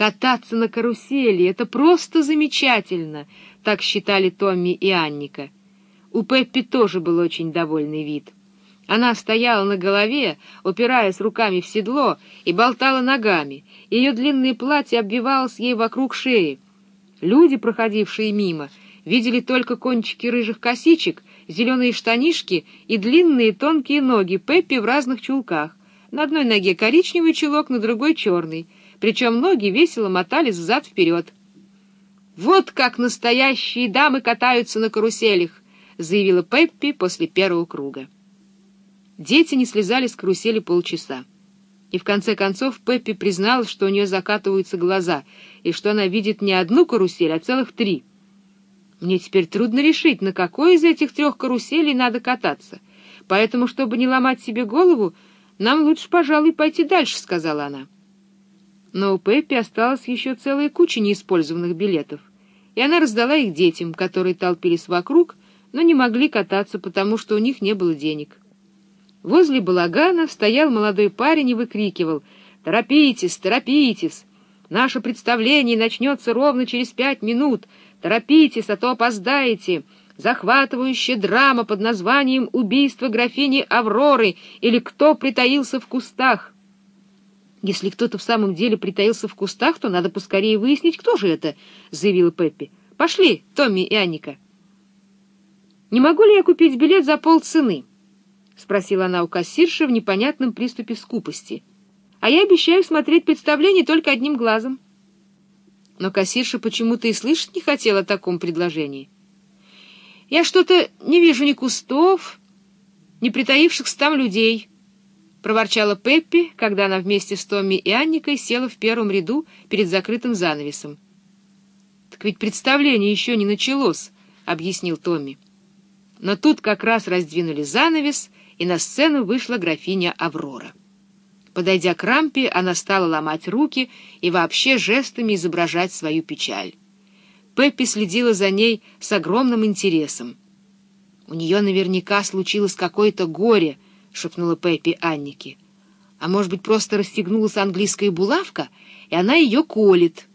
Кататься на карусели — это просто замечательно, так считали Томми и Анника. У Пеппи тоже был очень довольный вид. Она стояла на голове, упираясь руками в седло, и болтала ногами. Ее длинное платье обвивалось ей вокруг шеи. Люди, проходившие мимо, видели только кончики рыжих косичек, зеленые штанишки и длинные тонкие ноги Пеппи в разных чулках. На одной ноге коричневый чулок, на другой — черный. Причем ноги весело мотались взад-вперед. «Вот как настоящие дамы катаются на каруселях!» — заявила Пеппи после первого круга. Дети не слезали с карусели полчаса. И в конце концов Пеппи призналась, что у нее закатываются глаза, и что она видит не одну карусель, а целых три. Мне теперь трудно решить, на какой из этих трех каруселей надо кататься. Поэтому, чтобы не ломать себе голову, нам лучше, пожалуй, пойти дальше, — сказала она. Но у Пеппи осталась еще целая куча неиспользованных билетов, и она раздала их детям, которые толпились вокруг, но не могли кататься, потому что у них не было денег. Возле балагана стоял молодой парень и выкрикивал «Торопитесь, торопитесь! Наше представление начнется ровно через пять минут! Торопитесь, а то опоздаете!» захватывающая драма под названием «Убийство графини Авроры» или «Кто притаился в кустах». «Если кто-то в самом деле притаился в кустах, то надо поскорее выяснить, кто же это», — заявила Пеппи. «Пошли, Томми и Анника». «Не могу ли я купить билет за полцены?» — спросила она у кассирши в непонятном приступе скупости. — А я обещаю смотреть представление только одним глазом. Но кассирша почему-то и слышать не хотела о таком предложении. — Я что-то не вижу ни кустов, ни притаившихся там людей, — проворчала Пеппи, когда она вместе с Томми и Анникой села в первом ряду перед закрытым занавесом. — Так ведь представление еще не началось, — объяснил Томми. Но тут как раз раздвинули занавес — и на сцену вышла графиня Аврора. Подойдя к рампе, она стала ломать руки и вообще жестами изображать свою печаль. Пеппи следила за ней с огромным интересом. «У нее наверняка случилось какое-то горе», — шепнула Пеппи Аннике. «А может быть, просто расстегнулась английская булавка, и она ее колет».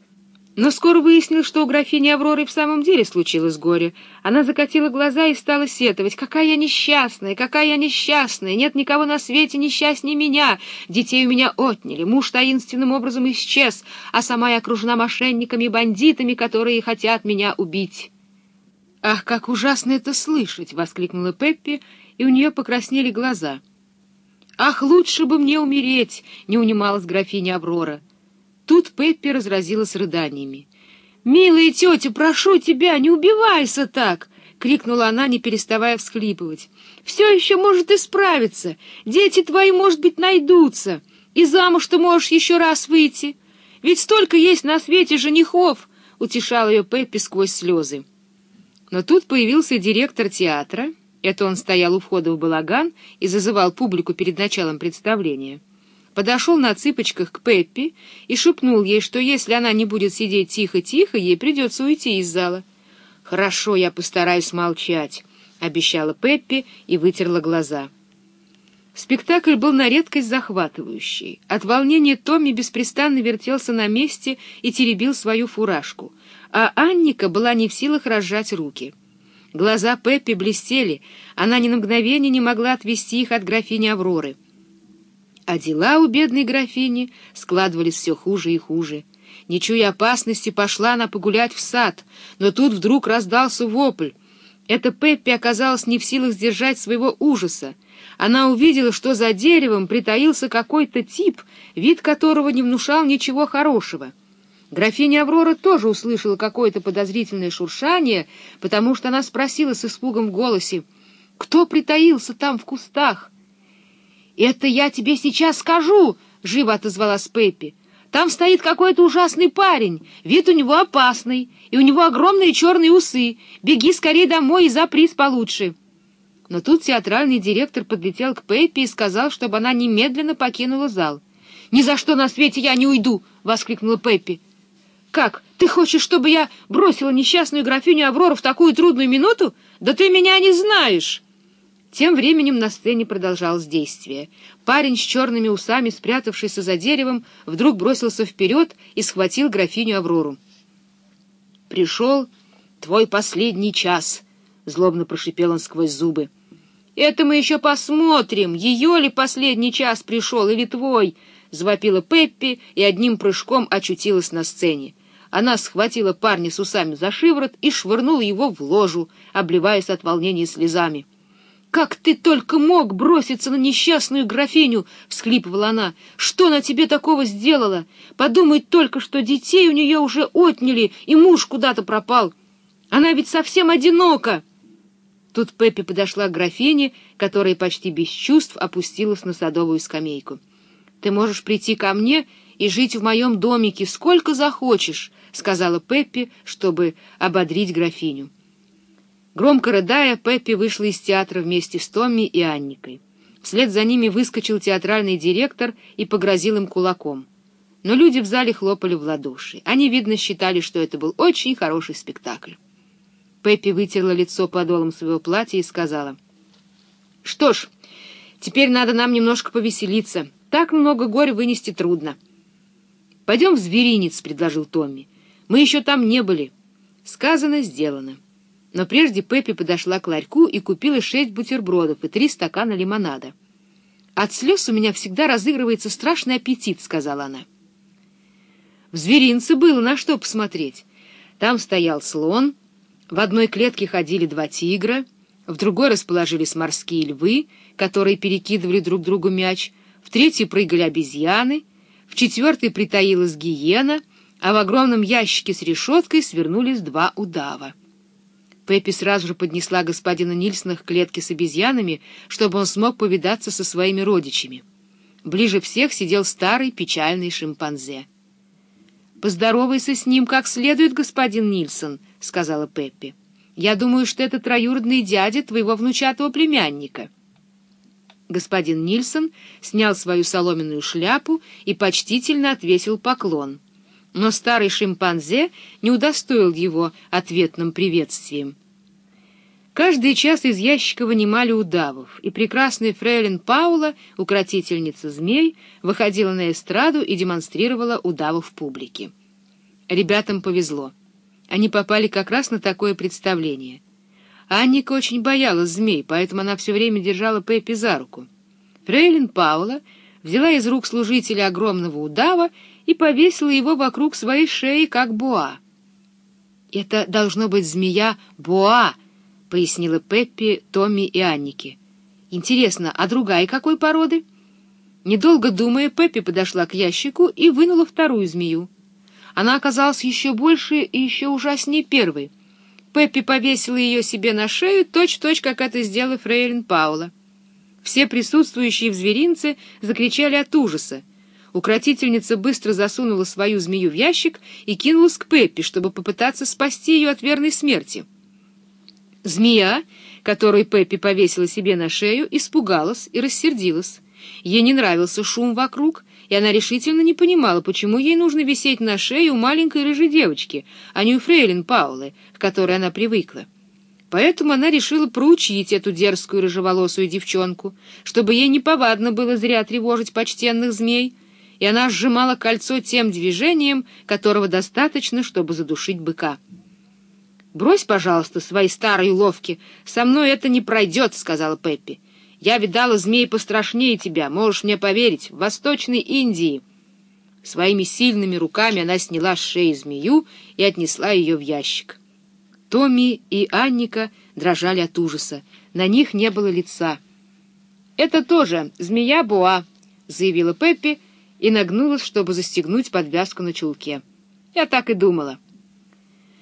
Но скоро выяснилось, что у графини Авроры в самом деле случилось горе. Она закатила глаза и стала сетовать. «Какая я несчастная! Какая я несчастная! Нет никого на свете несчастнее меня! Детей у меня отняли, муж таинственным образом исчез, а сама я окружена мошенниками и бандитами, которые хотят меня убить!» «Ах, как ужасно это слышать!» — воскликнула Пеппи, и у нее покраснели глаза. «Ах, лучше бы мне умереть!» — не унималась графиня Аврора. Тут Пеппи разразилась рыданиями. «Милая тетя, прошу тебя, не убивайся так!» — крикнула она, не переставая всхлипывать. «Все еще может исправиться. Дети твои, может быть, найдутся. И замуж ты можешь еще раз выйти. Ведь столько есть на свете женихов!» — утешал ее Пеппи сквозь слезы. Но тут появился директор театра. Это он стоял у входа в балаган и зазывал публику перед началом представления подошел на цыпочках к Пеппи и шепнул ей, что если она не будет сидеть тихо-тихо, ей придется уйти из зала. «Хорошо, я постараюсь молчать», — обещала Пеппи и вытерла глаза. Спектакль был на редкость захватывающий. От волнения Томми беспрестанно вертелся на месте и теребил свою фуражку, а Анника была не в силах разжать руки. Глаза Пеппи блестели, она ни на мгновение не могла отвести их от графини Авроры — а дела у бедной графини складывались все хуже и хуже. Не чуя опасности, пошла она погулять в сад, но тут вдруг раздался вопль. Эта Пеппи оказалась не в силах сдержать своего ужаса. Она увидела, что за деревом притаился какой-то тип, вид которого не внушал ничего хорошего. Графиня Аврора тоже услышала какое-то подозрительное шуршание, потому что она спросила с испугом в голосе, «Кто притаился там в кустах?» «Это я тебе сейчас скажу!» — живо отозвалась Пеппи. «Там стоит какой-то ужасный парень, вид у него опасный, и у него огромные черные усы. Беги скорее домой и запрись получше». Но тут театральный директор подлетел к Пеппи и сказал, чтобы она немедленно покинула зал. «Ни за что на свете я не уйду!» — воскликнула Пеппи. «Как, ты хочешь, чтобы я бросила несчастную графиню Аврору в такую трудную минуту? Да ты меня не знаешь!» Тем временем на сцене продолжалось действие. Парень с черными усами, спрятавшийся за деревом, вдруг бросился вперед и схватил графиню Аврору. «Пришел твой последний час», — злобно прошипел он сквозь зубы. «Это мы еще посмотрим, ее ли последний час пришел или твой», — завопила Пеппи и одним прыжком очутилась на сцене. Она схватила парня с усами за шиворот и швырнула его в ложу, обливаясь от волнения слезами. «Как ты только мог броситься на несчастную графиню!» — всхлипывала она. «Что она тебе такого сделала? Подумай только, что детей у нее уже отняли, и муж куда-то пропал. Она ведь совсем одинока!» Тут Пеппи подошла к графине, которая почти без чувств опустилась на садовую скамейку. «Ты можешь прийти ко мне и жить в моем домике сколько захочешь», — сказала Пеппи, чтобы ободрить графиню. Громко рыдая, Пеппи вышла из театра вместе с Томми и Анникой. Вслед за ними выскочил театральный директор и погрозил им кулаком. Но люди в зале хлопали в ладоши. Они, видно, считали, что это был очень хороший спектакль. Пеппи вытерла лицо подолом своего платья и сказала, «Что ж, теперь надо нам немножко повеселиться. Так много горя вынести трудно». «Пойдем в зверинец», — предложил Томми. «Мы еще там не были». Сказано, сделано. Но прежде Пеппи подошла к ларьку и купила шесть бутербродов и три стакана лимонада. «От слез у меня всегда разыгрывается страшный аппетит», — сказала она. В зверинце было на что посмотреть. Там стоял слон, в одной клетке ходили два тигра, в другой расположились морские львы, которые перекидывали друг другу мяч, в третьей прыгали обезьяны, в четвертой притаилась гиена, а в огромном ящике с решеткой свернулись два удава. Пеппи сразу же поднесла господина Нильсона к клетке с обезьянами, чтобы он смог повидаться со своими родичами. Ближе всех сидел старый печальный шимпанзе. «Поздоровайся с ним как следует, господин Нильсон», — сказала Пеппи. «Я думаю, что это троюродный дядя твоего внучатого племянника». Господин Нильсон снял свою соломенную шляпу и почтительно отвесил поклон — но старый шимпанзе не удостоил его ответным приветствием. Каждый час из ящика вынимали удавов, и прекрасная фрейлин Паула, укротительница змей, выходила на эстраду и демонстрировала удавов публике. Ребятам повезло. Они попали как раз на такое представление. Анника очень боялась змей, поэтому она все время держала Пеппи за руку. Фрейлин Паула взяла из рук служителя огромного удава и повесила его вокруг своей шеи, как буа. «Это должно быть змея Буа», — пояснила Пеппи, Томми и Аннике. «Интересно, а другая какой породы?» Недолго думая, Пеппи подошла к ящику и вынула вторую змею. Она оказалась еще больше и еще ужаснее первой. Пеппи повесила ее себе на шею, точь-точь, как это сделала Фрейлин Паула. Все присутствующие в зверинце закричали от ужаса. Укротительница быстро засунула свою змею в ящик и кинулась к Пеппи, чтобы попытаться спасти ее от верной смерти. Змея, которую Пеппи повесила себе на шею, испугалась и рассердилась. Ей не нравился шум вокруг, и она решительно не понимала, почему ей нужно висеть на шее у маленькой рыжей девочки, а не у фрейлин Паулы, к которой она привыкла. Поэтому она решила проучить эту дерзкую рыжеволосую девчонку, чтобы ей неповадно было зря тревожить почтенных змей, и она сжимала кольцо тем движением, которого достаточно, чтобы задушить быка. «Брось, пожалуйста, свои старые уловки. Со мной это не пройдет», — сказала Пеппи. «Я видала змей пострашнее тебя, можешь мне поверить, в Восточной Индии». Своими сильными руками она сняла с шеи змею и отнесла ее в ящик. Томми и Анника дрожали от ужаса. На них не было лица. «Это тоже змея Буа», — заявила Пеппи, — и нагнулась, чтобы застегнуть подвязку на чулке. Я так и думала.